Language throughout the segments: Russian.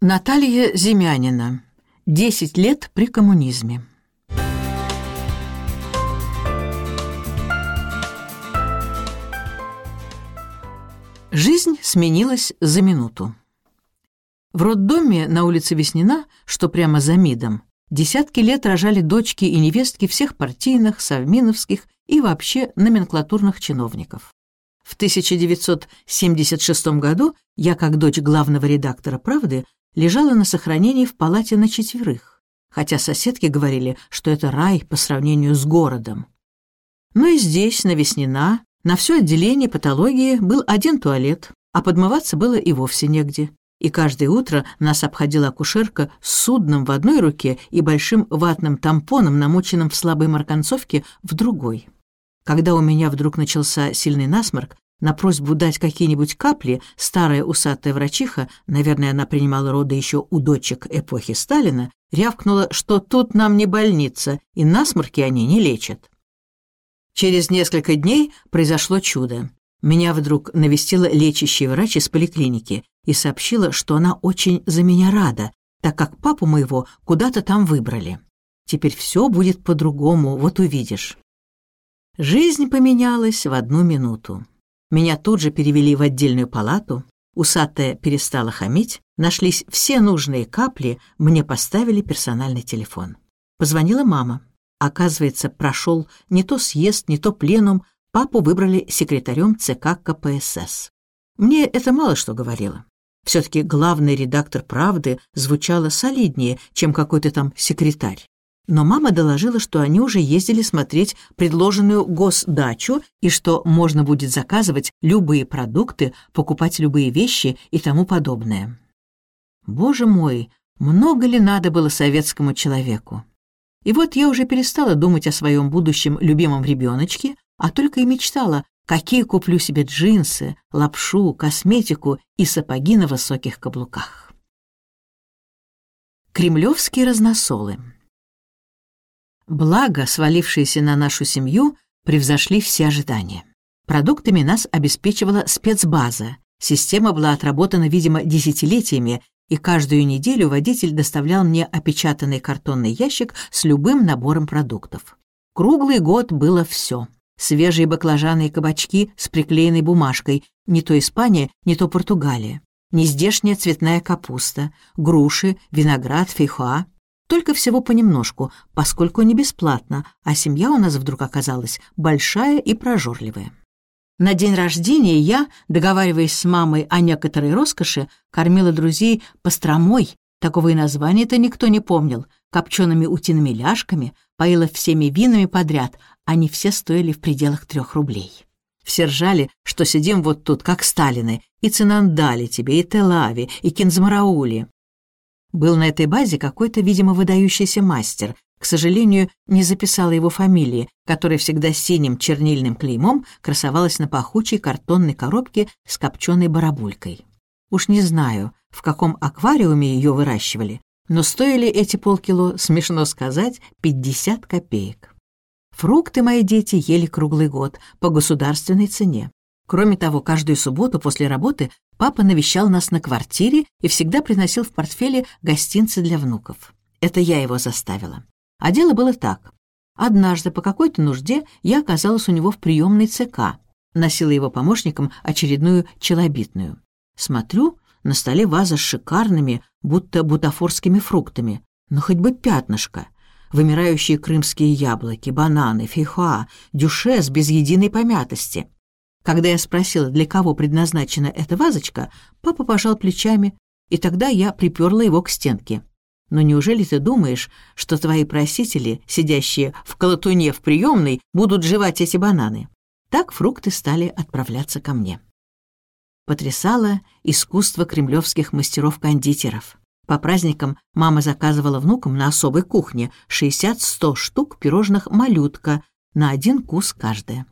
Наталья Земянина. Десять лет при коммунизме. Жизнь сменилась за минуту. В роддоме на улице Веснина, что прямо за МИДом, десятки лет рожали дочки и невестки всех партийных, совминовских и вообще номенклатурных чиновников. В 1976 году я, как дочь главного редактора «Правды», лежала на сохранении в палате на четверых, хотя соседки говорили, что это рай по сравнению с городом. Но и здесь, на Веснина, на все отделение патологии был один туалет, а подмываться было и вовсе негде. И каждое утро нас обходила акушерка с судном в одной руке и большим ватным тампоном, намоченным в слабой марканцовке, в другой. Когда у меня вдруг начался сильный насморк, на просьбу дать какие-нибудь капли старая усатая врачиха, наверное, она принимала роды еще у дочек эпохи Сталина, рявкнула, что тут нам не больница, и насморки они не лечат. Через несколько дней произошло чудо. Меня вдруг навестила лечащий врач из поликлиники и сообщила, что она очень за меня рада, так как папу моего куда-то там выбрали. Теперь все будет по-другому, вот увидишь. Жизнь поменялась в одну минуту. Меня тут же перевели в отдельную палату, усатая перестала хамить, нашлись все нужные капли, мне поставили персональный телефон. Позвонила мама. Оказывается, прошел не то съезд, не то пленум, папу выбрали секретарем ЦК КПСС. Мне это мало что говорило. Все-таки главный редактор «Правды» звучало солиднее, чем какой-то там секретарь но мама доложила, что они уже ездили смотреть предложенную госдачу и что можно будет заказывать любые продукты, покупать любые вещи и тому подобное. Боже мой, много ли надо было советскому человеку? И вот я уже перестала думать о своем будущем любимом ребеночке, а только и мечтала, какие куплю себе джинсы, лапшу, косметику и сапоги на высоких каблуках. Кремлевские разносолы Благо, свалившиеся на нашу семью, превзошли все ожидания. Продуктами нас обеспечивала спецбаза. Система была отработана, видимо, десятилетиями, и каждую неделю водитель доставлял мне опечатанный картонный ящик с любым набором продуктов. Круглый год было все. Свежие баклажаны и кабачки с приклеенной бумажкой, не то Испания, не то Португалия. Нездешняя цветная капуста, груши, виноград, фейхоа — только всего понемножку, поскольку не бесплатно, а семья у нас вдруг оказалась большая и прожорливая. На день рождения я, договариваясь с мамой о некоторой роскоши, кормила друзей постромой, такого и названия-то никто не помнил, копчеными утиными ляжками, поила всеми винами подряд, они все стоили в пределах трех рублей. Все ржали, что сидим вот тут, как Сталины, и Цинандали тебе, и Телави, и Кинзмараули. Был на этой базе какой-то, видимо, выдающийся мастер. К сожалению, не записала его фамилии, которая всегда синим чернильным клеймом красовалась на пахучей картонной коробке с копченой барабулькой. Уж не знаю, в каком аквариуме ее выращивали, но стоили эти полкило, смешно сказать, 50 копеек. Фрукты мои дети ели круглый год по государственной цене. Кроме того, каждую субботу после работы папа навещал нас на квартире и всегда приносил в портфеле гостинцы для внуков. Это я его заставила. А дело было так. Однажды по какой-то нужде я оказалась у него в приемной ЦК, носила его помощником очередную челобитную. Смотрю, на столе ваза с шикарными, будто бутафорскими фруктами, но хоть бы пятнышко. Вымирающие крымские яблоки, бананы, фейхоа, дюшес без единой помятости — когда я спросила, для кого предназначена эта вазочка, папа пожал плечами, и тогда я приперла его к стенке. Но неужели ты думаешь, что твои просители, сидящие в колотуне в приемной, будут жевать эти бананы? Так фрукты стали отправляться ко мне. Потрясало искусство кремлевских мастеров-кондитеров. По праздникам мама заказывала внукам на особой кухне 60-100 штук пирожных «малютка» на один кус каждая.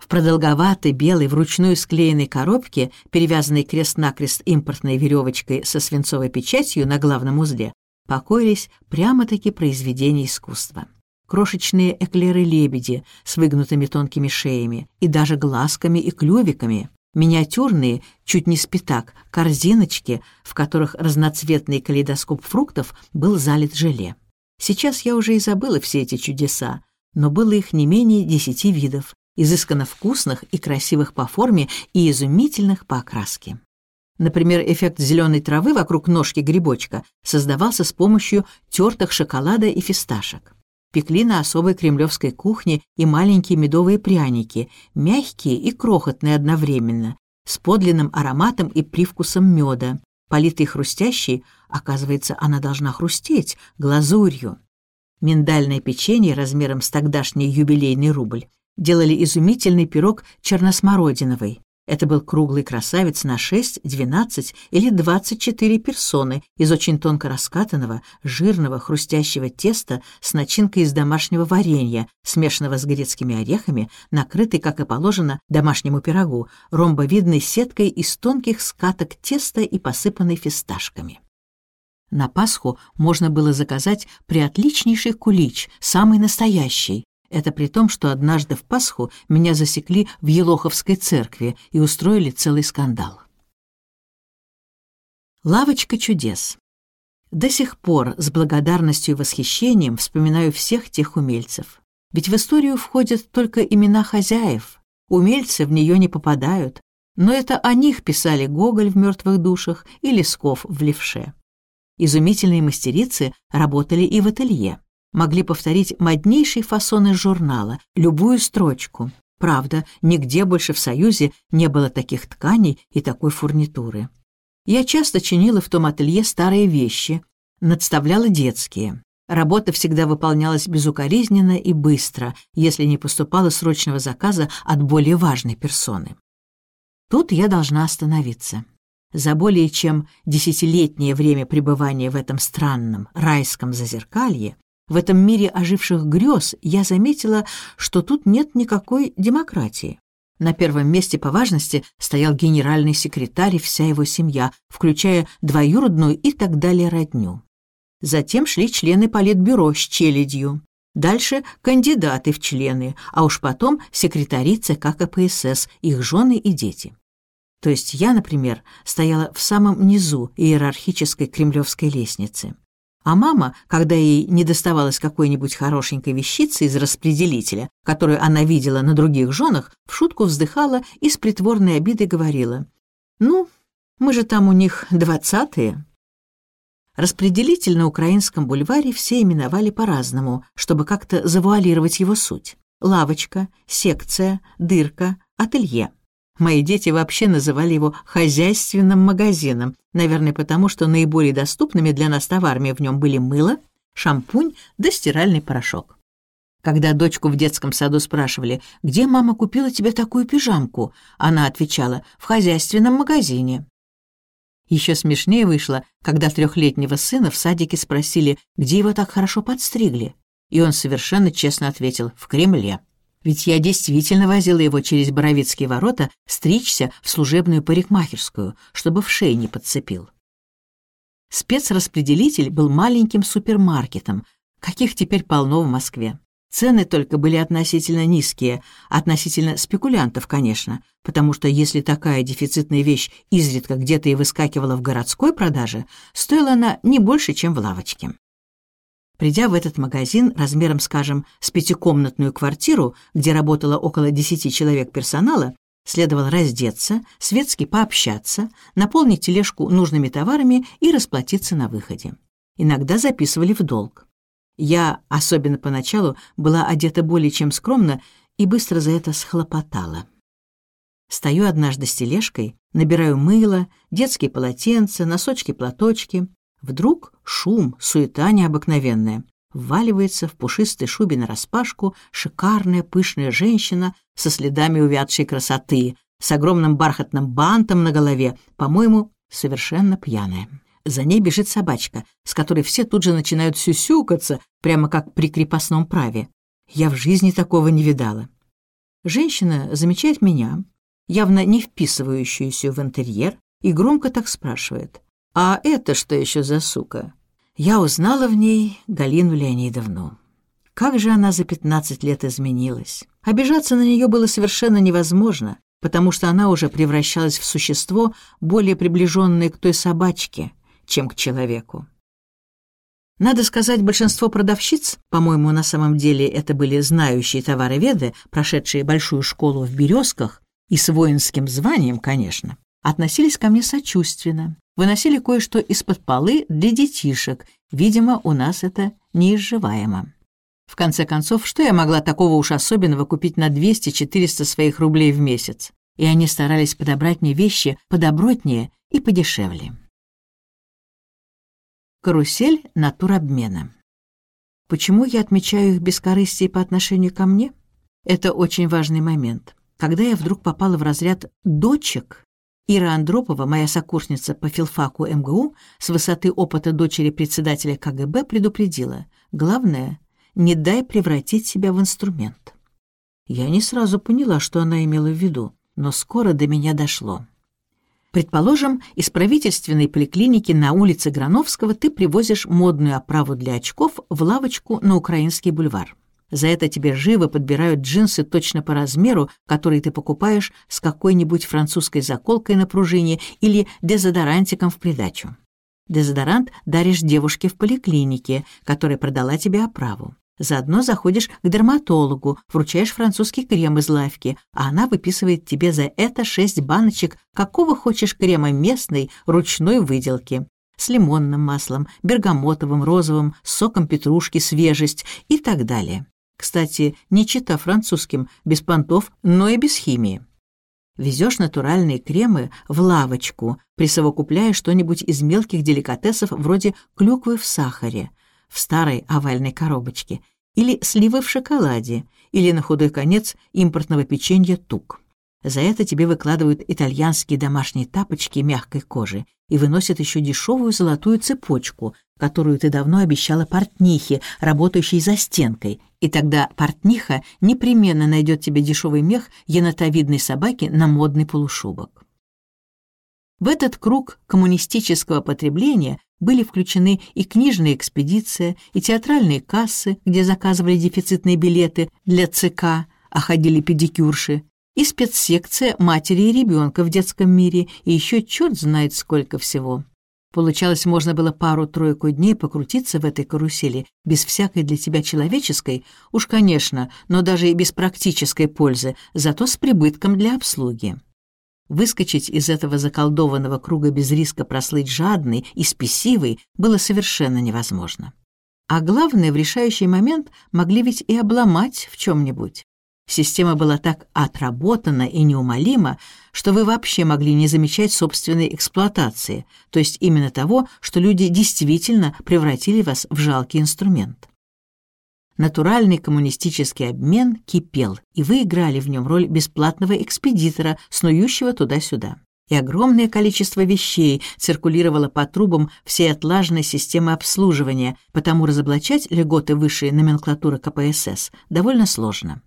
В продолговатой белой вручную склеенной коробке, перевязанной крест-накрест импортной веревочкой со свинцовой печатью на главном узле, покоились прямо-таки произведения искусства. Крошечные эклеры-лебеди с выгнутыми тонкими шеями и даже глазками и клювиками, Миниатюрные, чуть не спитак, корзиночки, в которых разноцветный калейдоскоп фруктов был залит желе. Сейчас я уже и забыла все эти чудеса, но было их не менее десяти видов, изысканно вкусных и красивых по форме и изумительных по окраске. Например, эффект зеленой травы вокруг ножки грибочка создавался с помощью тертых шоколада и фисташек. Пекли на особой кремлевской кухне и маленькие медовые пряники, мягкие и крохотные одновременно, с подлинным ароматом и привкусом меда. Политый хрустящий, оказывается, она должна хрустеть, глазурью. Миндальное печенье размером с тогдашний юбилейный рубль делали изумительный пирог черносмородиновый. Это был круглый красавец на 6, 12 или 24 персоны из очень тонко раскатанного, жирного, хрустящего теста с начинкой из домашнего варенья, смешанного с грецкими орехами, накрытый, как и положено, домашнему пирогу, ромбовидной сеткой из тонких скаток теста и посыпанной фисташками. На Пасху можно было заказать приотличнейший кулич, самый настоящий, это при том, что однажды в Пасху меня засекли в Елоховской церкви и устроили целый скандал. Лавочка чудес. До сих пор с благодарностью и восхищением вспоминаю всех тех умельцев. Ведь в историю входят только имена хозяев. Умельцы в нее не попадают, но это о них писали Гоголь в «Мертвых душах» и Лесков в «Левше». Изумительные мастерицы работали и в ателье могли повторить моднейший фасон из журнала, любую строчку. Правда, нигде больше в Союзе не было таких тканей и такой фурнитуры. Я часто чинила в том ателье старые вещи, надставляла детские. Работа всегда выполнялась безукоризненно и быстро, если не поступало срочного заказа от более важной персоны. Тут я должна остановиться. За более чем десятилетнее время пребывания в этом странном райском зазеркалье в этом мире оживших грез я заметила, что тут нет никакой демократии. На первом месте по важности стоял генеральный секретарь и вся его семья, включая двоюродную и так далее родню. Затем шли члены политбюро с челядью. Дальше кандидаты в члены, а уж потом секретари ЦК КПСС, их жены и дети. То есть я, например, стояла в самом низу иерархической кремлевской лестницы. А мама, когда ей не доставалось какой-нибудь хорошенькой вещицы из распределителя, которую она видела на других женах, в шутку вздыхала и с притворной обидой говорила, «Ну, мы же там у них двадцатые». Распределитель на украинском бульваре все именовали по-разному, чтобы как-то завуалировать его суть. Лавочка, секция, дырка, ателье. Мои дети вообще называли его хозяйственным магазином, наверное, потому что наиболее доступными для нас товарами в нем были мыло, шампунь да стиральный порошок. Когда дочку в детском саду спрашивали, где мама купила тебе такую пижамку, она отвечала, в хозяйственном магазине. Еще смешнее вышло, когда трехлетнего сына в садике спросили, где его так хорошо подстригли, и он совершенно честно ответил, в Кремле. Ведь я действительно возила его через Боровицкие ворота стричься в служебную парикмахерскую, чтобы в шее не подцепил. Спецраспределитель был маленьким супермаркетом, каких теперь полно в Москве. Цены только были относительно низкие, относительно спекулянтов, конечно, потому что если такая дефицитная вещь изредка где-то и выскакивала в городской продаже, стоила она не больше, чем в лавочке. Придя в этот магазин размером, скажем, с пятикомнатную квартиру, где работало около десяти человек персонала, следовало раздеться, светски пообщаться, наполнить тележку нужными товарами и расплатиться на выходе. Иногда записывали в долг. Я, особенно поначалу, была одета более чем скромно и быстро за это схлопотала. Стою однажды с тележкой, набираю мыло, детские полотенца, носочки-платочки, Вдруг шум, суета необыкновенная. Вваливается в пушистой шубе нараспашку шикарная пышная женщина со следами увядшей красоты, с огромным бархатным бантом на голове, по-моему, совершенно пьяная. За ней бежит собачка, с которой все тут же начинают сюсюкаться, прямо как при крепостном праве. Я в жизни такого не видала. Женщина замечает меня, явно не вписывающуюся в интерьер, и громко так спрашивает. А это что еще за сука? Я узнала в ней Галину Леонидовну. Как же она за пятнадцать лет изменилась. Обижаться на нее было совершенно невозможно. потому что она уже превращалась в существо, более приближенное к той собачке, чем к человеку. Надо сказать, большинство продавщиц, по-моему, на самом деле это были знающие товароведы, прошедшие большую школу в «Березках» и с воинским званием, конечно, относились ко мне сочувственно, выносили кое-что из-под полы для детишек. Видимо, у нас это неизживаемо. В конце концов, что я могла такого уж особенного купить на 200-400 своих рублей в месяц? И они старались подобрать мне вещи подобротнее и подешевле. Карусель натуробмена. Почему я отмечаю их бескорыстие по отношению ко мне? Это очень важный момент. Когда я вдруг попала в разряд «дочек», Ира Андропова, моя сокурсница по филфаку МГУ, с высоты опыта дочери председателя КГБ предупредила. Главное, не дай превратить себя в инструмент. Я не сразу поняла, что она имела в виду, но скоро до меня дошло. Предположим, из правительственной поликлиники на улице Грановского ты привозишь модную оправу для очков в лавочку на Украинский бульвар. За это тебе живо подбирают джинсы точно по размеру, которые ты покупаешь с какой-нибудь французской заколкой на пружине или дезодорантиком в придачу. Дезодорант даришь девушке в поликлинике, которая продала тебе оправу. Заодно заходишь к дерматологу, вручаешь французский крем из лавки, а она выписывает тебе за это шесть баночек какого хочешь крема местной ручной выделки с лимонным маслом, бергамотовым, розовым, соком петрушки, свежесть и так далее. Кстати, не чита французским, без понтов, но и без химии. Везешь натуральные кремы в лавочку, присовокупляя что-нибудь из мелких деликатесов вроде клюквы в сахаре, в старой овальной коробочке, или сливы в шоколаде, или на худой конец импортного печенья тук. За это тебе выкладывают итальянские домашние тапочки мягкой кожи и выносят еще дешевую золотую цепочку, которую ты давно обещала портнихе, работающей за стенкой, и тогда портниха непременно найдет тебе дешевый мех енотовидной собаки на модный полушубок. В этот круг коммунистического потребления были включены и книжная экспедиция, и театральные кассы, где заказывали дефицитные билеты для ЦК, а ходили педикюрши, и спецсекция матери и ребенка в детском мире, и еще черт знает сколько всего. Получалось, можно было пару-тройку дней покрутиться в этой карусели без всякой для тебя человеческой, уж, конечно, но даже и без практической пользы, зато с прибытком для обслуги. Выскочить из этого заколдованного круга без риска прослыть жадный и спесивый было совершенно невозможно. А главное, в решающий момент могли ведь и обломать в чем-нибудь. Система была так отработана и неумолима, что вы вообще могли не замечать собственной эксплуатации, то есть именно того, что люди действительно превратили вас в жалкий инструмент. Натуральный коммунистический обмен кипел, и вы играли в нем роль бесплатного экспедитора, снующего туда-сюда. И огромное количество вещей циркулировало по трубам всей отлаженной системы обслуживания, потому разоблачать льготы высшей номенклатуры КПСС довольно сложно.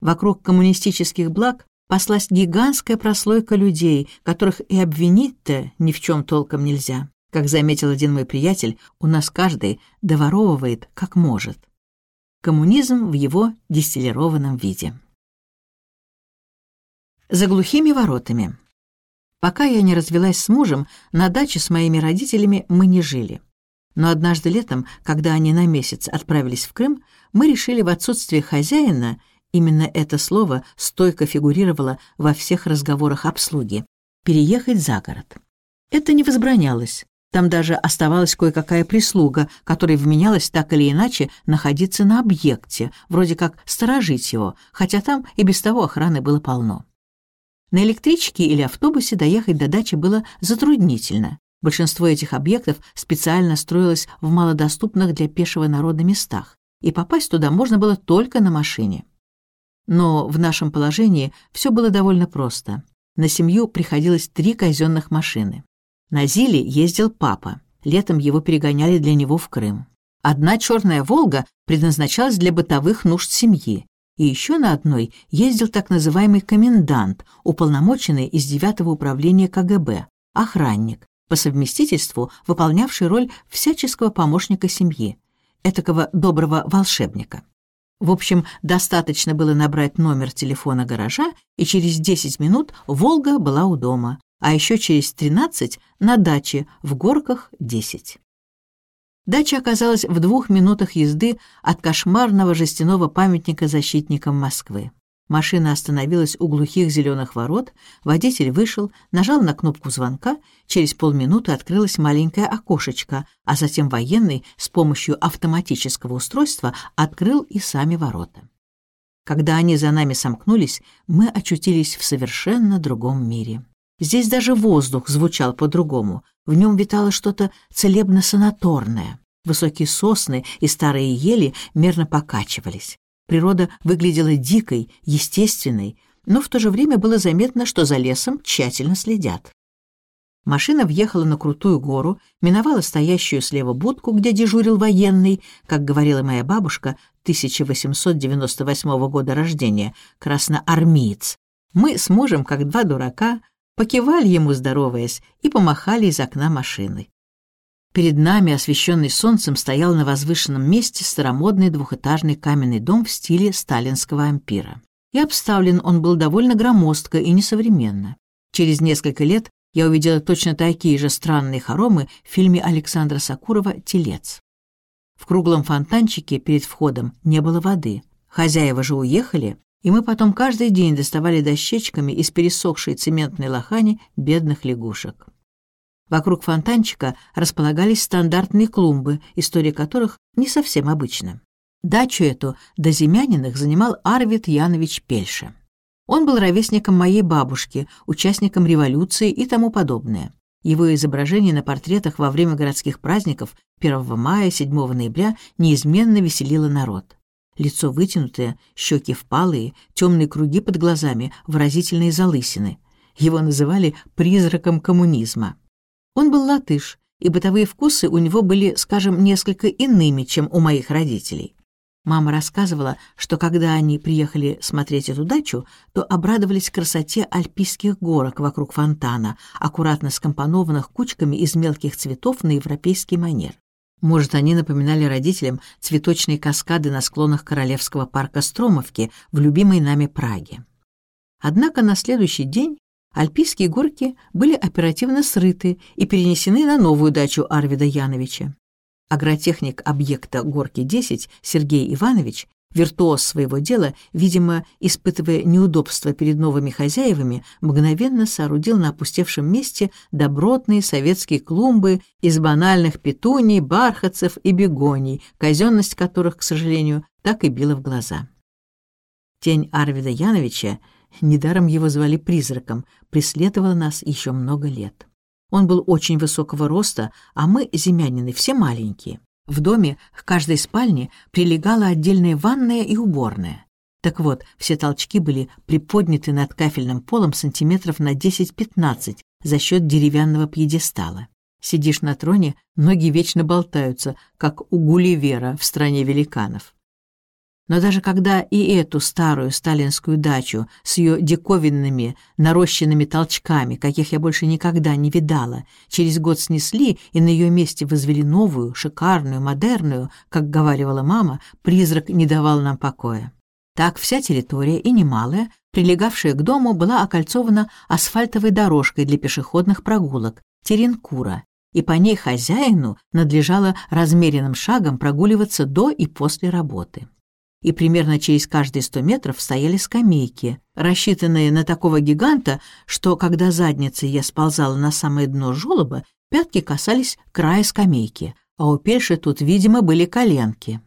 Вокруг коммунистических благ паслась гигантская прослойка людей, которых и обвинить-то ни в чем толком нельзя. Как заметил один мой приятель, у нас каждый доворовывает как может. Коммунизм в его дистиллированном виде. За глухими воротами. Пока я не развелась с мужем, на даче с моими родителями мы не жили. Но однажды летом, когда они на месяц отправились в Крым, мы решили в отсутствие хозяина Именно это слово стойко фигурировало во всех разговорах обслуги. Переехать за город. Это не возбранялось. Там даже оставалась кое-какая прислуга, которая вменялась так или иначе находиться на объекте, вроде как сторожить его, хотя там и без того охраны было полно. На электричке или автобусе доехать до дачи было затруднительно. Большинство этих объектов специально строилось в малодоступных для пешего народа местах, и попасть туда можно было только на машине. Но в нашем положении все было довольно просто. На семью приходилось три казенных машины. На Зиле ездил папа. Летом его перегоняли для него в Крым. Одна черная «Волга» предназначалась для бытовых нужд семьи. И еще на одной ездил так называемый комендант, уполномоченный из девятого управления КГБ, охранник, по совместительству выполнявший роль всяческого помощника семьи, этакого доброго волшебника. В общем, достаточно было набрать номер телефона гаража, и через 10 минут «Волга» была у дома, а еще через 13 на даче в Горках 10. Дача оказалась в двух минутах езды от кошмарного жестяного памятника защитникам Москвы. Машина остановилась у глухих зеленых ворот, водитель вышел, нажал на кнопку звонка, через полминуты открылось маленькое окошечко, а затем военный с помощью автоматического устройства открыл и сами ворота. Когда они за нами сомкнулись, мы очутились в совершенно другом мире. Здесь даже воздух звучал по-другому, в нем витало что-то целебно-санаторное. Высокие сосны и старые ели мерно покачивались. Природа выглядела дикой, естественной, но в то же время было заметно, что за лесом тщательно следят. Машина въехала на крутую гору, миновала стоящую слева будку, где дежурил военный, как говорила моя бабушка, 1898 года рождения, красноармеец. Мы с мужем, как два дурака, покивали ему, здороваясь, и помахали из окна машины. Перед нами, освещенный солнцем, стоял на возвышенном месте старомодный двухэтажный каменный дом в стиле сталинского ампира. И обставлен он был довольно громоздко и несовременно. Через несколько лет я увидела точно такие же странные хоромы в фильме Александра Сакурова «Телец». В круглом фонтанчике перед входом не было воды. Хозяева же уехали, и мы потом каждый день доставали дощечками из пересохшей цементной лохани бедных лягушек. Вокруг фонтанчика располагались стандартные клумбы, история которых не совсем обычна. Дачу эту до Земяниных занимал Арвид Янович Пельша. Он был ровесником моей бабушки, участником революции и тому подобное. Его изображение на портретах во время городских праздников 1 мая, 7 ноября неизменно веселило народ. Лицо вытянутое, щеки впалые, темные круги под глазами, выразительные залысины. Его называли «призраком коммунизма». Он был латыш, и бытовые вкусы у него были, скажем, несколько иными, чем у моих родителей. Мама рассказывала, что когда они приехали смотреть эту дачу, то обрадовались красоте альпийских горок вокруг фонтана, аккуратно скомпонованных кучками из мелких цветов на европейский манер. Может, они напоминали родителям цветочные каскады на склонах Королевского парка Стромовки в любимой нами Праге. Однако на следующий день Альпийские горки были оперативно срыты и перенесены на новую дачу Арвида Яновича. Агротехник объекта «Горки-10» Сергей Иванович, виртуоз своего дела, видимо, испытывая неудобства перед новыми хозяевами, мгновенно соорудил на опустевшем месте добротные советские клумбы из банальных петуний, бархатцев и бегоний, казенность которых, к сожалению, так и била в глаза. Тень Арвида Яновича недаром его звали призраком, преследовал нас еще много лет. Он был очень высокого роста, а мы, земянины, все маленькие. В доме к каждой спальне прилегала отдельная ванная и уборная. Так вот, все толчки были приподняты над кафельным полом сантиметров на 10-15 за счет деревянного пьедестала. Сидишь на троне, ноги вечно болтаются, как у Гулливера в «Стране великанов». Но даже когда и эту старую сталинскую дачу с ее диковинными нарощенными толчками, каких я больше никогда не видала, через год снесли и на ее месте возвели новую, шикарную, модерную, как говаривала мама, призрак не давал нам покоя. Так вся территория, и немалая, прилегавшая к дому, была окольцована асфальтовой дорожкой для пешеходных прогулок, теренкура, и по ней хозяину надлежало размеренным шагом прогуливаться до и после работы и примерно через каждые сто метров стояли скамейки, рассчитанные на такого гиганта, что, когда задницей я сползала на самое дно жёлоба, пятки касались края скамейки, а у Пельши тут, видимо, были коленки.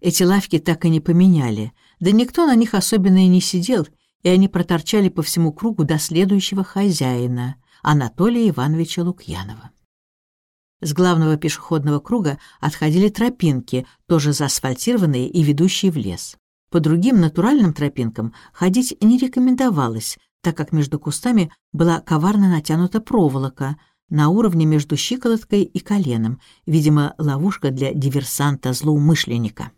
Эти лавки так и не поменяли, да никто на них особенно и не сидел, и они проторчали по всему кругу до следующего хозяина, Анатолия Ивановича Лукьянова. С главного пешеходного круга отходили тропинки, тоже заасфальтированные и ведущие в лес. По другим натуральным тропинкам ходить не рекомендовалось, так как между кустами была коварно натянута проволока на уровне между щиколоткой и коленом, видимо, ловушка для диверсанта-злоумышленника.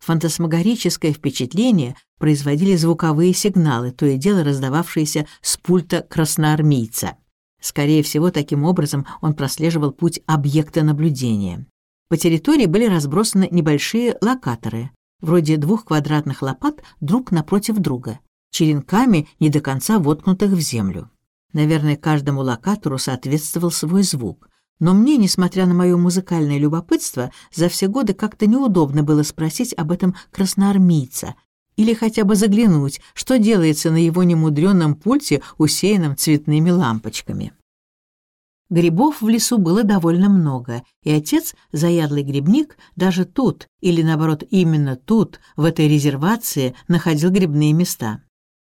Фантасмагорическое впечатление производили звуковые сигналы, то и дело раздававшиеся с пульта красноармейца. Скорее всего, таким образом он прослеживал путь объекта наблюдения. По территории были разбросаны небольшие локаторы, вроде двух квадратных лопат друг напротив друга, черенками не до конца воткнутых в землю. Наверное, каждому локатору соответствовал свой звук, но мне, несмотря на мое музыкальное любопытство, за все годы как-то неудобно было спросить об этом красноармейца или хотя бы заглянуть, что делается на его немудренном пульте, усеянном цветными лампочками. Грибов в лесу было довольно много, и отец, заядлый грибник, даже тут, или наоборот именно тут, в этой резервации, находил грибные места.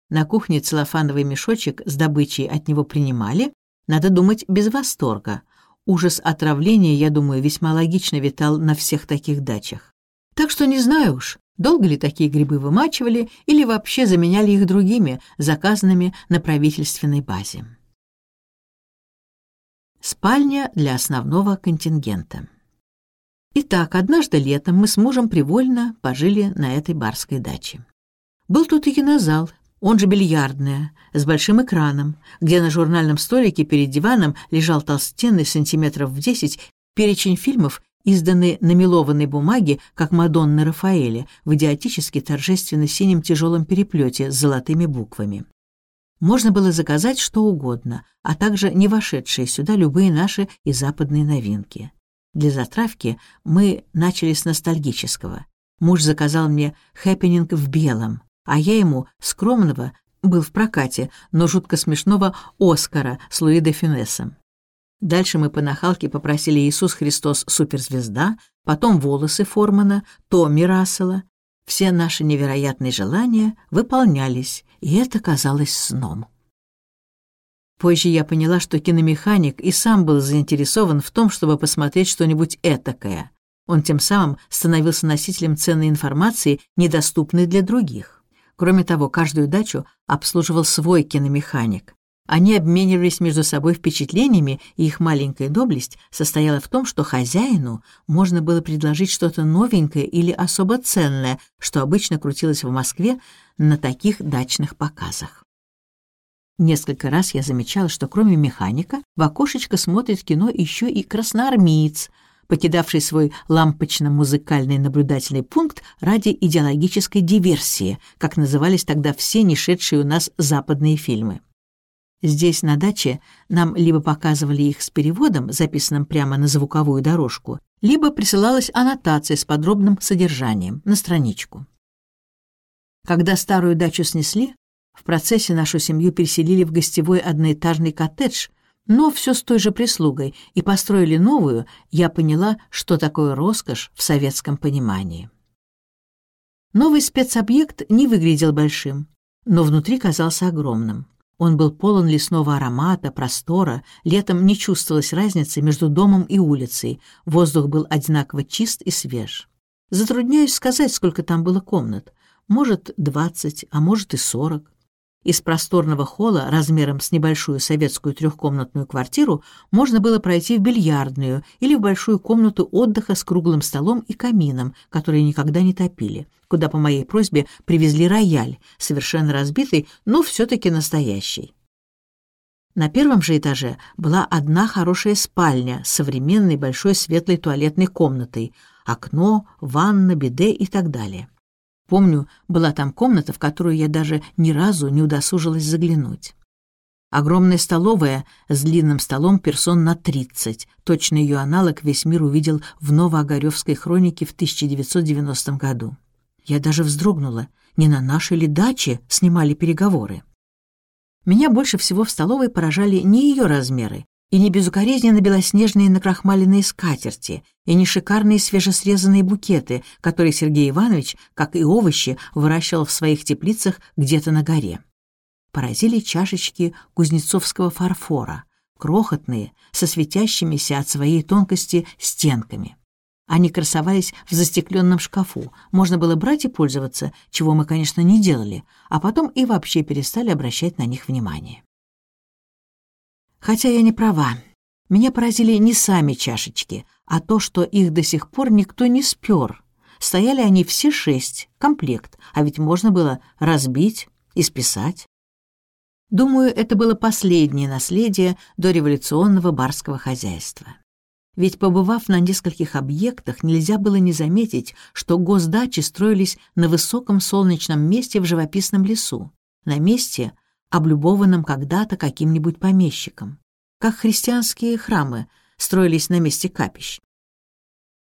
На кухне целлофановый мешочек с добычей от него принимали, надо думать, без восторга. Ужас отравления, я думаю, весьма логично витал на всех таких дачах. Так что не знаю уж, долго ли такие грибы вымачивали или вообще заменяли их другими, заказанными на правительственной базе. Спальня для основного контингента. Итак, однажды летом мы с мужем привольно пожили на этой барской даче. Был тут и кинозал, он же бильярдная, с большим экраном, где на журнальном столике перед диваном лежал толстенный сантиметров в десять перечень фильмов, изданный на мелованной бумаге, как Мадонна Рафаэля, в идиотически торжественно синем тяжелом переплете с золотыми буквами. Можно было заказать что угодно, а также не вошедшие сюда любые наши и западные новинки. Для затравки мы начали с ностальгического. Муж заказал мне «Хэппининг в белом», а я ему скромного, был в прокате, но жутко смешного «Оскара» с Луи де Фюнесом. Дальше мы по нахалке попросили Иисус Христос суперзвезда, потом волосы Формана, Томми Рассела, все наши невероятные желания выполнялись, и это казалось сном. Позже я поняла, что киномеханик и сам был заинтересован в том, чтобы посмотреть что-нибудь этакое. Он тем самым становился носителем ценной информации, недоступной для других. Кроме того, каждую дачу обслуживал свой киномеханик. Они обменивались между собой впечатлениями, и их маленькая доблесть состояла в том, что хозяину можно было предложить что-то новенькое или особо ценное, что обычно крутилось в Москве на таких дачных показах. Несколько раз я замечала, что кроме механика в окошечко смотрит кино еще и красноармеец, покидавший свой лампочно-музыкальный наблюдательный пункт ради идеологической диверсии, как назывались тогда все не шедшие у нас западные фильмы. Здесь, на даче, нам либо показывали их с переводом, записанным прямо на звуковую дорожку, либо присылалась аннотация с подробным содержанием на страничку. Когда старую дачу снесли, в процессе нашу семью переселили в гостевой одноэтажный коттедж, но все с той же прислугой, и построили новую, я поняла, что такое роскошь в советском понимании. Новый спецобъект не выглядел большим, но внутри казался огромным. Он был полон лесного аромата, простора, летом не чувствовалась разницы между домом и улицей, воздух был одинаково чист и свеж. Затрудняюсь сказать, сколько там было комнат. Может, двадцать, а может и сорок. Из просторного холла размером с небольшую советскую трехкомнатную квартиру можно было пройти в бильярдную или в большую комнату отдыха с круглым столом и камином, которые никогда не топили, куда по моей просьбе привезли рояль, совершенно разбитый, но все-таки настоящий. На первом же этаже была одна хорошая спальня с современной большой светлой туалетной комнатой, окно, ванна, биде и так далее. Помню, была там комната, в которую я даже ни разу не удосужилась заглянуть. Огромная столовая с длинным столом персон на 30. Точно ее аналог весь мир увидел в Новоогаревской хронике в 1990 году. Я даже вздрогнула, не на нашей ли даче снимали переговоры. Меня больше всего в столовой поражали не ее размеры, и не безукоризненно белоснежные накрахмаленные скатерти, и не шикарные свежесрезанные букеты, которые Сергей Иванович, как и овощи, выращивал в своих теплицах где-то на горе. Поразили чашечки кузнецовского фарфора, крохотные, со светящимися от своей тонкости стенками. Они красовались в застекленном шкафу, можно было брать и пользоваться, чего мы, конечно, не делали, а потом и вообще перестали обращать на них внимание. Хотя я не права. Меня поразили не сами чашечки, а то, что их до сих пор никто не спер. Стояли они все шесть, комплект, а ведь можно было разбить и списать. Думаю, это было последнее наследие дореволюционного барского хозяйства. Ведь, побывав на нескольких объектах, нельзя было не заметить, что госдачи строились на высоком солнечном месте в живописном лесу, на месте, облюбованном когда-то каким-нибудь помещиком, как христианские храмы строились на месте капищ.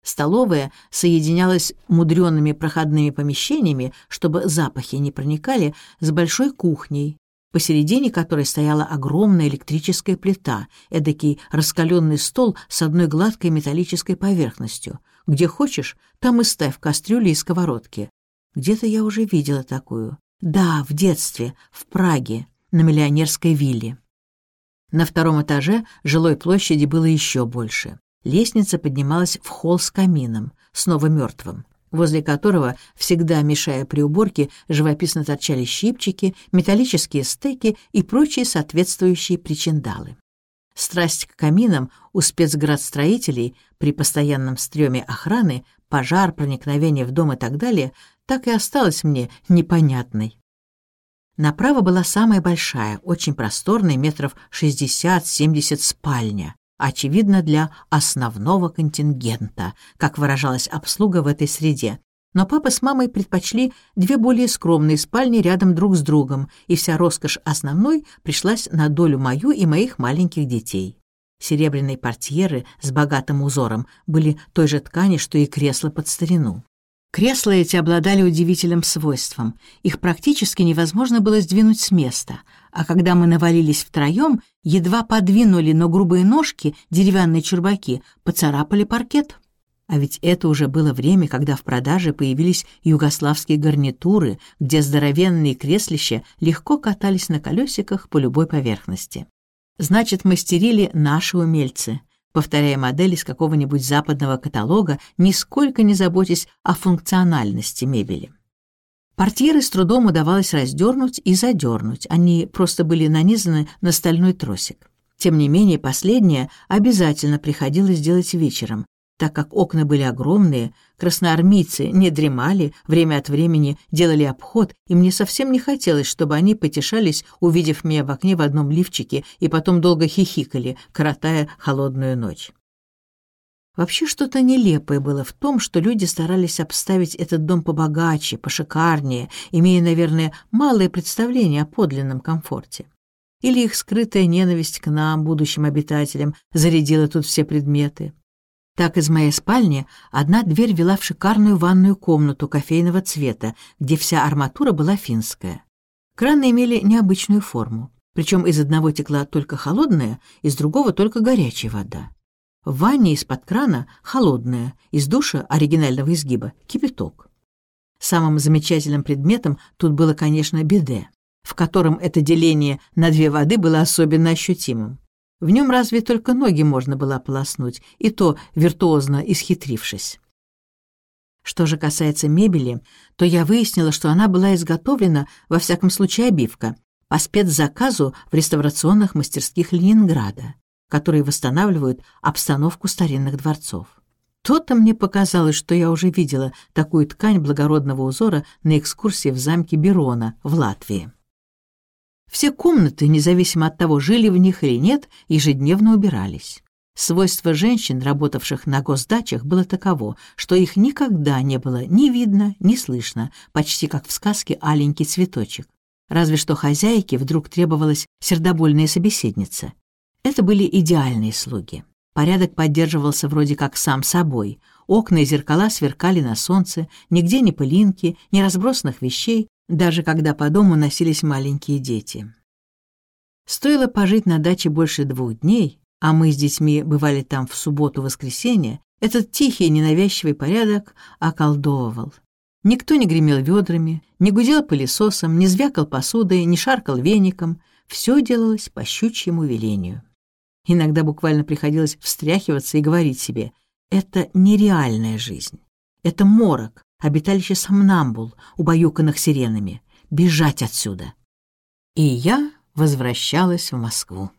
Столовая соединялась мудреными проходными помещениями, чтобы запахи не проникали, с большой кухней, посередине которой стояла огромная электрическая плита, эдакий раскаленный стол с одной гладкой металлической поверхностью. Где хочешь, там и ставь кастрюли и сковородки. Где-то я уже видела такую. Да, в детстве, в Праге, на миллионерской вилле. На втором этаже жилой площади было еще больше. Лестница поднималась в холл с камином, снова мертвым возле которого, всегда мешая при уборке, живописно торчали щипчики, металлические стеки и прочие соответствующие причиндалы. Страсть к каминам у спецградстроителей при постоянном стреме охраны, пожар, проникновение в дом и так далее, так и осталась мне непонятной. Направо была самая большая, очень просторная, метров 60-70 спальня очевидно, для основного контингента, как выражалась обслуга в этой среде. Но папа с мамой предпочли две более скромные спальни рядом друг с другом, и вся роскошь основной пришлась на долю мою и моих маленьких детей. Серебряные портьеры с богатым узором были той же ткани, что и кресла под старину. Кресла эти обладали удивительным свойством. Их практически невозможно было сдвинуть с места, а когда мы навалились втроем, едва подвинули, но грубые ножки, деревянные чурбаки, поцарапали паркет. А ведь это уже было время, когда в продаже появились югославские гарнитуры, где здоровенные креслища легко катались на колесиках по любой поверхности. Значит, мастерили наши умельцы — повторяя модель из какого-нибудь западного каталога, нисколько не заботясь о функциональности мебели. Портьеры с трудом удавалось раздернуть и задернуть, они просто были нанизаны на стальной тросик. Тем не менее, последнее обязательно приходилось делать вечером, так как окна были огромные, красноармейцы не дремали, время от времени делали обход, и мне совсем не хотелось, чтобы они потешались, увидев меня в окне в одном лифчике, и потом долго хихикали, коротая холодную ночь. Вообще что-то нелепое было в том, что люди старались обставить этот дом побогаче, пошикарнее, имея, наверное, малое представление о подлинном комфорте. Или их скрытая ненависть к нам, будущим обитателям, зарядила тут все предметы. Так из моей спальни одна дверь вела в шикарную ванную комнату кофейного цвета, где вся арматура была финская. Краны имели необычную форму, причем из одного текла только холодная, из другого только горячая вода. В ванне из-под крана холодная, из душа оригинального изгиба кипяток. Самым замечательным предметом тут было, конечно, биде, в котором это деление на две воды было особенно ощутимым. В нем разве только ноги можно было ополоснуть, и то виртуозно исхитрившись. Что же касается мебели, то я выяснила, что она была изготовлена, во всяком случае обивка, по спецзаказу в реставрационных мастерских Ленинграда, которые восстанавливают обстановку старинных дворцов. То-то мне показалось, что я уже видела такую ткань благородного узора на экскурсии в замке Берона в Латвии. Все комнаты, независимо от того, жили в них или нет, ежедневно убирались. Свойство женщин, работавших на госдачах, было таково, что их никогда не было ни видно, ни слышно, почти как в сказке «Аленький цветочек». Разве что хозяйке вдруг требовалась сердобольная собеседница. Это были идеальные слуги. Порядок поддерживался вроде как сам собой. Окна и зеркала сверкали на солнце, нигде ни пылинки, ни разбросанных вещей, даже когда по дому носились маленькие дети. Стоило пожить на даче больше двух дней, а мы с детьми бывали там в субботу-воскресенье, этот тихий ненавязчивый порядок околдовывал. Никто не гремел ведрами, не гудел пылесосом, не звякал посудой, не шаркал веником. Все делалось по щучьему велению. Иногда буквально приходилось встряхиваться и говорить себе «это нереальная жизнь, это морок, обиталище сомнамбул, убаюканных сиренами. Бежать отсюда. И я возвращалась в Москву.